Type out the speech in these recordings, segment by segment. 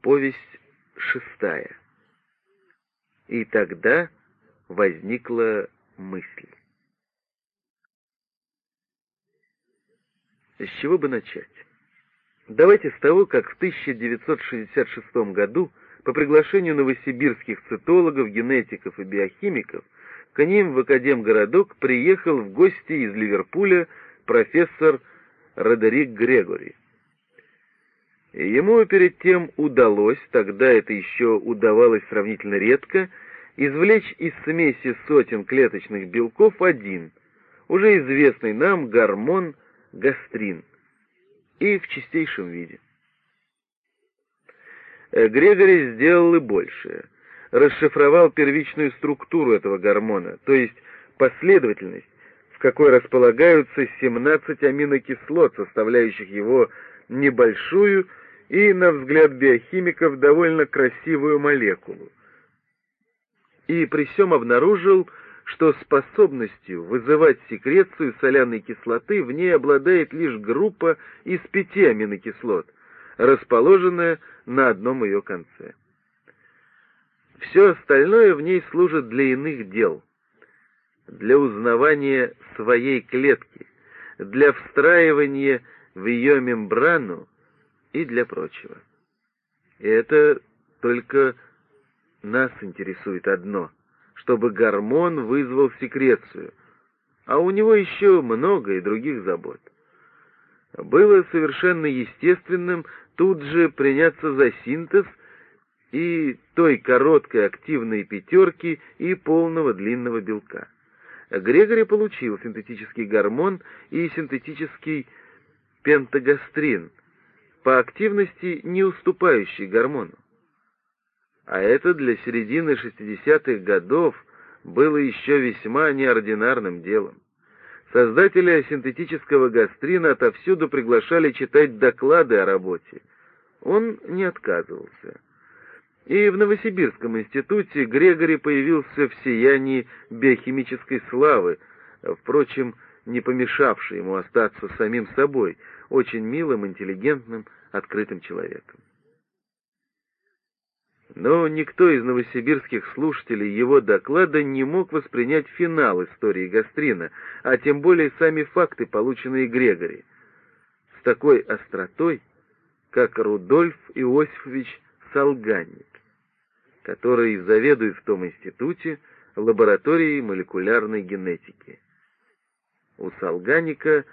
Повесть шестая. И тогда возникла мысль. С чего бы начать? Давайте с того, как в 1966 году по приглашению новосибирских цитологов, генетиков и биохимиков к ним в Академгородок приехал в гости из Ливерпуля профессор Родерик Грегори. Ему перед тем удалось, тогда это еще удавалось сравнительно редко, извлечь из смеси сотен клеточных белков один, уже известный нам гормон гастрин, и в чистейшем виде. Э, Грегори сделал и большее. Расшифровал первичную структуру этого гормона, то есть последовательность, в какой располагаются 17 аминокислот, составляющих его небольшую и, на взгляд биохимиков, довольно красивую молекулу. И при всем обнаружил, что способностью вызывать секрецию соляной кислоты в ней обладает лишь группа из пяти аминокислот, расположенная на одном ее конце. Все остальное в ней служит для иных дел, для узнавания своей клетки, для встраивания в ее мембрану и для прочего. И это только нас интересует одно — чтобы гормон вызвал секрецию, а у него еще много и других забот. Было совершенно естественным тут же приняться за синтез и той короткой активной пятерки и полного длинного белка. Грегори получил синтетический гормон и синтетический пентагастрин, по активности не уступающий гормону а это для середины 60-х годов было еще весьма неординарным делом. Создатели синтетического гастрина отовсюду приглашали читать доклады о работе. Он не отказывался. И в Новосибирском институте Грегори появился в сиянии биохимической славы, впрочем, не помешавший ему остаться самим собой, очень милым, интеллигентным, открытым человеком. Но никто из новосибирских слушателей его доклада не мог воспринять финал истории Гастрина, а тем более сами факты, полученные Грегори, с такой остротой, как Рудольф Иосифович Солганник, который заведует в том институте лабораторией молекулярной генетики. У Солганика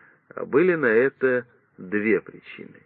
были на это две причины.